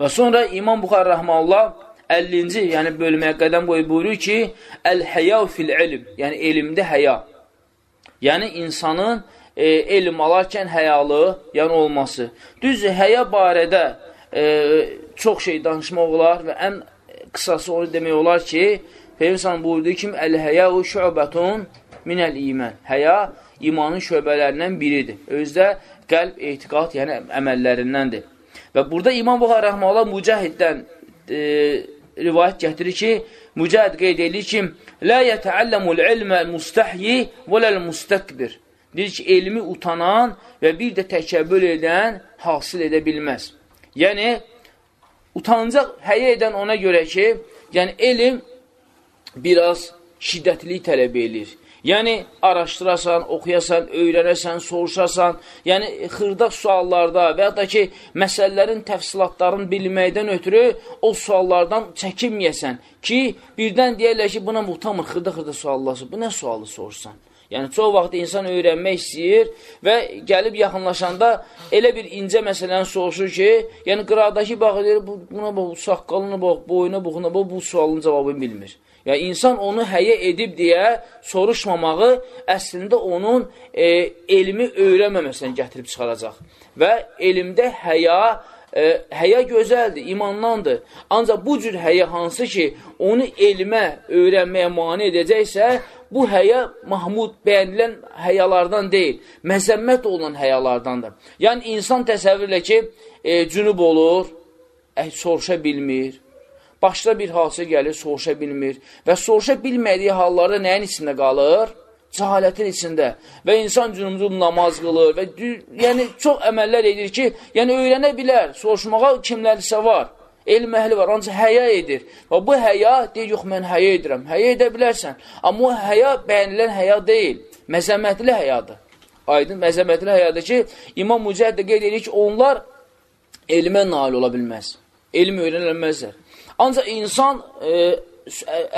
Və sonra İmam Buxar Rəhmallah 50-ci, yəni bölməyə qədəm qoyub buyurur ki, Əl-həyav fil-ilm, yəni elmdə həya. Yəni insanın e, elm alarkən həyalı, yəni olması. Düzdür, həya barədə e, çox şey danışmaq olar və ən qısası onu demək olar ki, Peyğəmbər buyurduğu kimi əl-həyau şübətun minəl iman. Həya imanın şöbələrindən biridir. Özdə qəlb, etiqad, yəni əməllərindəndir. Və burada İmam Buxar Rəhməullah Mücahiddən e, rivayət gətirir ki, Mücahid qeyd edir ki, Lə yətəəlləmul ilmə mustəhyi və ləl mustakbir. Deyir ki, elmi utanan və bir də təkəbbül edən hasil edə bilməz. Yəni, utancaq həyə edən ona görə ki, yəni elm biraz şiddətli tələb edir. Yəni, araşdırasan, oxuyasan, öyrənəsən, soruşasan, yəni xırda suallarda və ya da ki, məsələlərin təfsilatlarını bilməkdən ötürü o suallardan çəkinməyəsən ki, birdən deyərlər ki, buna muhtamır, xırda-xırda suallasın, bu nə sualı soruşsan? Yəni, çox vaxt insan öyrənmək istəyir və gəlib yaxınlaşanda elə bir incə məsələni soruşur ki, yəni qıradakı baxır, buna bax, saqqalına bax, boyuna, buxuna bax, bu sualın cavabını bilmir. Yəni, insan onu həyə edib deyə soruşmamağı əslində onun e, elmi öyrənməməsindən gətirib çıxaracaq. Və elmdə həya, e, həya gözəldir, imandandır. Ancaq bu cür həya hansı ki, onu elmə öyrənməyə mani edəcəksə, bu həya Mahmud bəyənilən həyalardan deyil, məzəmmət olan həyalardandır. Yəni, insan təsəvvürlə ki, e, cünub olur, ə, soruşa bilmir, başına bir hadisə gəlir, soruşa bilmir və soruşa bilmədiyi hallarda nəyin içində qalır? Cəhalətin içində və insan cünumcum namaz qılır və yəni çox əməllər edir ki, yəni öyrənə bilər, soruşmağa kimlərsə var, elm əhli var, ancaq həya edir. Və bu həya, deyir, yox, mən həya edirəm, həya edə bilərsən. Amma o həya bəyənilən həya deyil, məzəmmətli həyadır. Aydın, məzəmmətli həyadır ki, İmam Mücəhid də qeyd edir ki, onlar elmə nail ola bilməz, elm öyrənilməzlər. Ancaq insan e,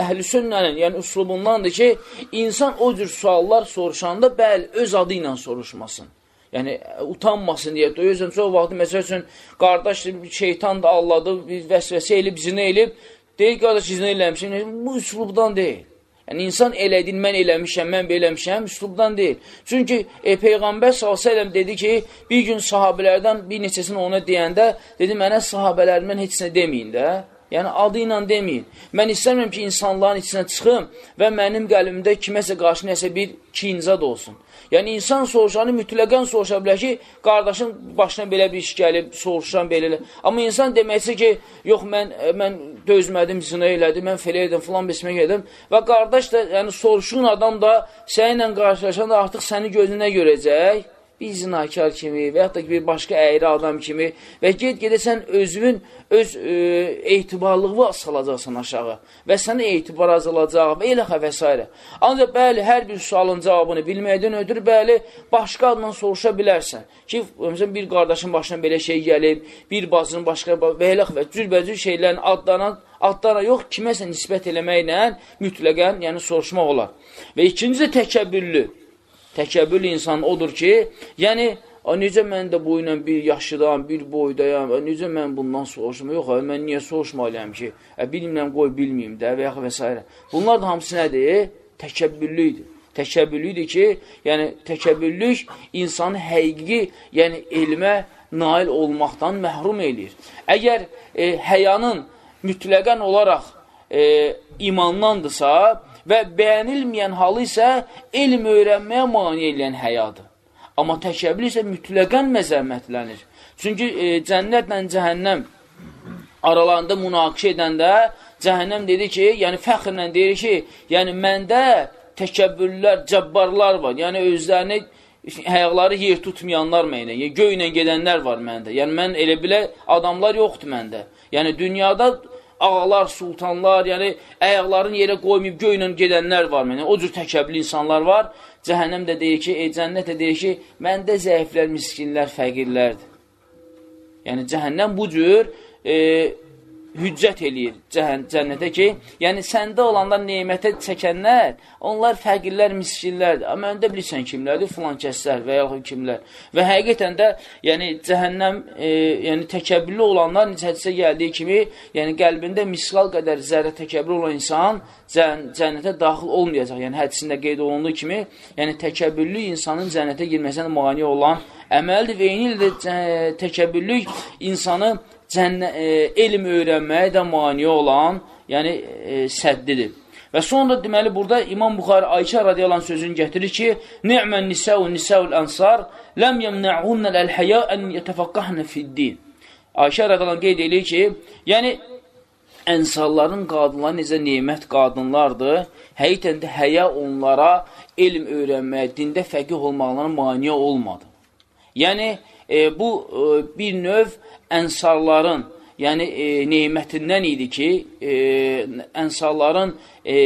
əhl-i sünnənin, yəni üslubundandır ki, insan o cür suallar soruşanda, bəli, öz adı ilə soruşmasın. Yəni, utanmasın deyə, döyürsən, çox vaxt, məsəl üçün, qardaş, şeytan da alladı, vəsvəsə elib, zinə elib, deyir, qardaş, zinə eləmişim, bu üslubdan deyil. Yəni, insan elədin, mən eləmişəm, mən beləmişəm, üslubdan deyil. Çünki e, Peyğəmbər s.ə.v dedi ki, bir gün sahabələrdən bir neçəsini ona deyəndə, dedi, mənə sahabələrimdən heç nə deməyin də, Yəni, adı ilə deməyin. Mən istəmirəm ki, insanların içinə çıxım və mənim qəlbimdə kiməsə qarşı nəsə bir kincad olsun. Yəni, insan soruşanı mütləqən soruşa bilər ki, qardaşın başına belə bir iş gəlib, soruşan belə. Amma insan deməksə ki, yox, mən, mən dözmədim, zina elədim, mən belə edim, filan besmək edim və qardaş da, yəni soruşun adam da səninlə qarşılaşan da artıq səni gözünə görəcək bir zinakar kimi və yaxud da bir başqa əyri adam kimi və get-gedə sən özünün öz e, etibarlığı salacaqsan aşağı və sənə etibar azalacaq və elə və s. Ancaq bəli, hər bir sualın cavabını bilməkdən ötürü, bəli, başqa adından soruşa bilərsən ki, məsələn, bir qardaşın başına belə şey gəlib, bir bacının başqa və elə və cürbəcür şeylərin adlanan adlara yox, kiməsə nisbət eləməklə mütləqən, yəni soruşmaq olar. Və ikinci də təkəbbürlü. Təkəbbül insan odur ki, yəni, a, necə mən də ilə bir yaşıdam, bir boydayam, a, necə mən bundan soruşum, yox, a, mən niyə soruşmalıyam ki, ə, bilmirəm, qoy bilməyim də və yaxud və s. Bunlar da hamısı nədir? Təkəbbüllüdür. Təkəbbüllüdür ki, yəni təkəbbüllük insanı həqiqi, yəni elmə nail olmaqdan məhrum eləyir. Əgər e, həyanın mütləqən olaraq e, imanlandırsa, və bəyənilməyən halı isə elm öyrənməyə mani eləyən həyadır. Amma təkəbbül isə mütləqən məzəmmətlənir. Çünki e, cənnətlə cəhənnəm aralarında münaqişə edəndə cəhənnəm dedi ki, yəni fəxrlə deyir ki, yəni məndə təkəbbürlər, cəbbarlar var. Yəni özlərini həyaqları yer tutmayanlar mənə, yəni, göylə gedənlər var məndə. Yəni mən elə bilə adamlar yoxdur məndə. Yəni dünyada ağalar, sultanlar, yəni əyaqlarını yerə qoymayıb göylə gedənlər var. Yəni, o cür təkəbli insanlar var. Cəhənnəm də deyir ki, e, cənnət də deyir ki, məndə zəiflər, miskinlər, fəqirlərdir. Yəni, cəhənnəm bu cür e, hüccət eləyir cənnətə ki, yəni səndə olanlar neymətə çəkənlər, onlar fəqirlər, miskinlərdir. Amma öndə bilirsən kimlərdir? Filan kəslər və yaxud kimlər. Və həqiqətən də yəni cəhənnəm, e, yəni təkəbbürlü olanlar hədsə gəldiyi kimi, yəni qəlbində misqal qədər zərrə təkəbbür olan insan cən cənnətə daxil olmayacaq. Yəni hədisində qeyd olunduğu kimi, yəni təkəbbürlü insanın cənnətə girməsinə mane olan əməldir və eyni ildə təkəbbürlük insanı cənnə, e, elm öyrənməyə də mani olan, yəni e, səddidir. Və sonra deməli burada İmam Buxari Ayşə radiyallahu sözünü gətirir ki: "Ni'men nisa'u nisa'ul ansar lam yemna'unna al-haya an yatafaqqahna fi'd-din." Ayşə radiyallahu qeyd edir ki, yəni ənsarların qadınları necə nemət qadınlardır, həqiqətən də həya onlara elm öyrənməyə, dində fəqih olmaqlarına mane olmadı. Yəni, e, bu e, bir növ ənsarların, yəni e, neymətindən idi ki, e, ənsarların, e,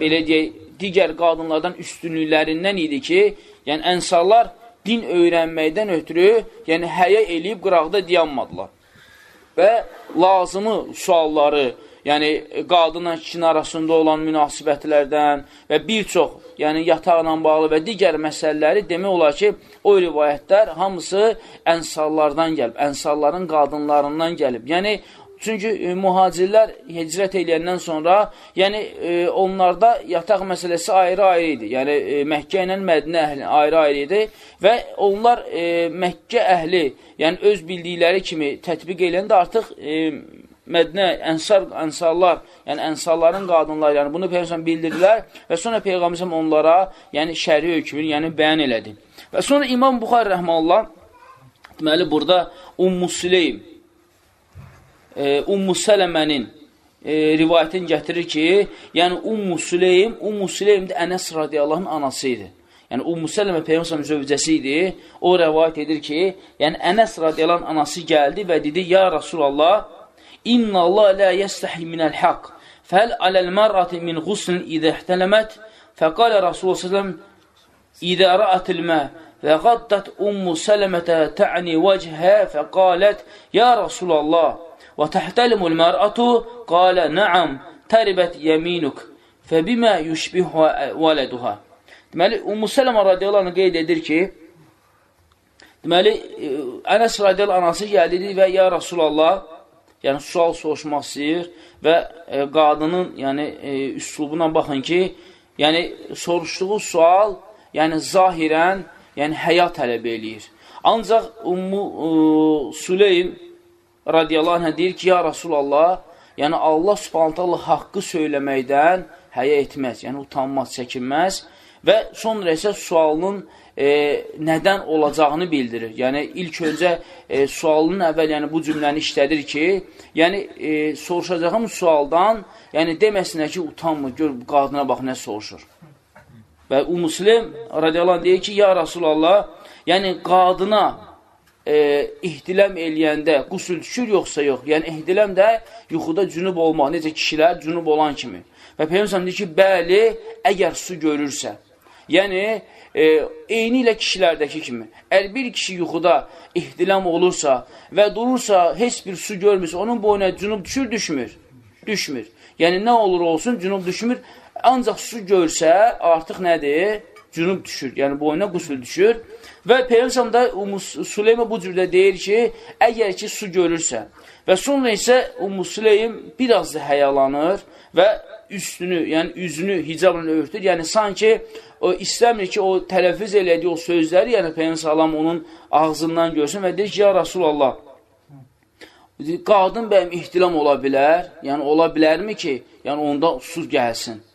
belə deyək, digər qadınlardan üstünlüklərindən idi ki, yəni ənsarlar din öyrənməkdən ötürü, yəni həyə eləyib qıraqda dayanmadılar. Və lazımı sualları, yəni qadınla kişinin arasında olan münasibətlərdən və bir çox, yəni yataqla bağlı və digər məsələləri demək olar ki, o rivayətlər hamısı ənsarlardan gəlib, ənsarların qadınlarından gəlib. Yəni, çünki e, mühacirlər hicrət eləyəndən sonra, yəni e, onlarda yataq məsələsi ayrı-ayrı idi. Yəni, e, Məkkə ilə Mədinə əhli ayrı-ayrı idi və onlar e, Məkkə əhli, yəni öz bildikləri kimi tətbiq eləyəndə artıq e, Mədinə, ənsar, ənsarlar, yəni ənsarların qadınları, yəni bunu Peyğəmbər bildirdilər və sonra Peyğəmbər onlara, yəni şəri hökmünü, yəni bəyan elədi. Və sonra İmam Buxar rəhməllah, deməli, burada Ummu Süleym, e, Ummu Sələmənin e, rivayətini gətirir ki, yəni Ummu Süleym, Ummu Süleym də Ənəs radiyallahın anası idi. Yəni Ummu Sələmə Peyğəmbər zövcəsi idi. O rəvayət edir ki, yəni Ənəs radiyallahın anası gəldi və dedi: "Ya Rasulullah, İnna Allah la yəstəhi minəl haqq. Fəl aləl mərəti min quslin idə ihtələmət. Fəqalə Rasulullah s.ə.v. İdə rəətil mə və qaddət ummu sələmətə tə'ni vəcəhə fəqalət Ya Rasulallah və təhtəlimul mərətu qalə nəam təribət yəminuk fəbimə yüşbihu vələduha. Deməli, Ummu Sələmə radiyallahu anh qeyd edir ki, deməli, Ənəs radiyallahu anası gəldi və Ya Rasulallah, yəni sual soruşmaq istəyir və e, qadının yəni e, üslubuna baxın ki, yəni soruşduğu sual, yəni zahirən, yəni həya tələb eləyir. Ancaq Ummu e, Süleym radiyallahu anh deyir ki, ya Rasulallah, yəni Allah subhanətələ haqqı söyləməkdən həya etməz, yəni utanmaz, çəkinməz və sonra isə sualının e, nədən olacağını bildirir. Yəni, ilk öncə e, sualının əvvəl yəni, bu cümləni işlədir ki, yəni, e, soruşacağım sualdan, yəni, deməsinə ki, utanmır, gör, qadına bax, nə soruşur. Və o muslim, radiyallahu deyir ki, ya Rasulallah, yəni, qadına e, ihtiləm eləyəndə qusul düşür, yoxsa yox. Yəni, ihtiləm də yuxuda cünub olmaq, necə kişilər cünub olan kimi. Və Peyyəmsəm deyir ki, bəli, əgər su görürsə, Yəni, e, eyni ilə kişilərdəki kimi. Əgər bir kişi yuxuda ihtilam olursa və durursa, heç bir su görmürsə, onun boyuna cünub düşür, düşmür? Düşmür. Yəni, nə olur olsun, cünub düşmür. Ancaq su görsə, artıq nədir? Cünub düşür. Yəni, boyuna qusul düşür. Və Peyğəmbər də Süleymə bu cürdə deyir ki, əgər ki, su görürsə və sonra isə Ummu Süleym biraz da həyalanır və üstünü, yəni üzünü hicabla örtür. Yəni, sanki o istəmir ki, o tələffüz elədiyi o sözləri, yəni Salam onun ağzından görsün və deyir ki, ya Rasulallah, qadın bəyəm ihtilam ola bilər, yəni ola bilərmi ki, yəni onda su gəlsin.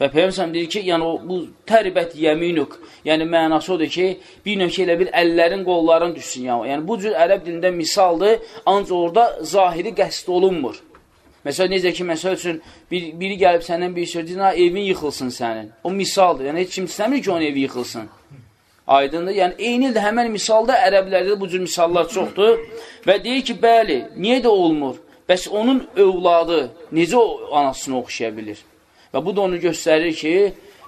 Və Peyyəmsəm deyir ki, yəni o, bu təribət yəminuk, yəni mənası odur ki, bir ki, elə bir əllərin, qolların düşsün. Yəni, yəni bu cür ərəb dilində misaldır, ancaq orada zahiri qəsd olunmur. Məsələn, necə ki, məsəl üçün, bir, biri gəlib səndən bir söz deyir, evin yıxılsın sənin. O misaldır. Yəni, heç kim istəmir ki, onun evi yıxılsın. Aydındır. Yəni, eyni ildə həmən misalda ərəblərdə bu cür misallar çoxdur. Və deyir ki, bəli, niyə də olmur? Bəs onun övladı necə anasını oxşaya bilir? Və bu da onu göstərir ki,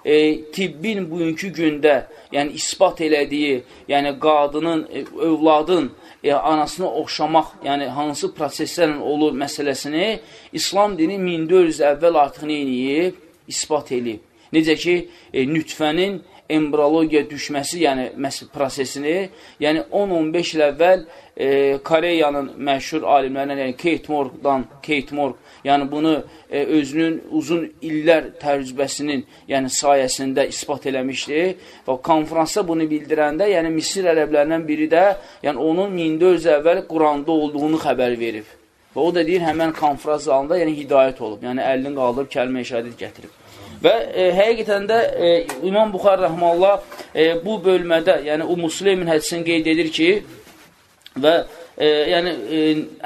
e, tibbin bugünkü gündə, yəni isbat elədiyi, yəni qadının, e, övladın e, anasını oxşamaq, yəni hansı proseslərlə olur məsələsini İslam dini 1400 əvvəl artıq neyiniyib? İsbat eləyib. Necə ki, e, nütfənin embriologiya düşməsi, yəni prosesini, yəni 10-15 il əvvəl e, Koreyanın məşhur alimlərindən, yəni Kate Morgan, Kate Morg, yəni bunu e, özünün uzun illər təcrübəsinin, yəni sayəsində isbat eləmişdi və konferansda bunu bildirəndə, yəni Misir ərəblərindən biri də, yəni onun 1400 əvvəl Quranda olduğunu xəbər verib. Və o da deyir, həmən konferans zalında yəni hidayət olub, yəni əlini qaldırıb kəlmə-i şəhadət gətirib. Və e, həqiqətən də e, İmam Buxar Rəhmallah e, bu bölmədə, yəni o Muslimin hədisini qeyd edir ki, və e, yəni e,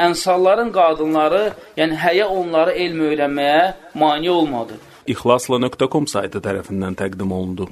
ənsarların qadınları, yəni həyə onları elm öyrənməyə mane olmadı. İxlasla.com saytı tərəfindən təqdim olundu.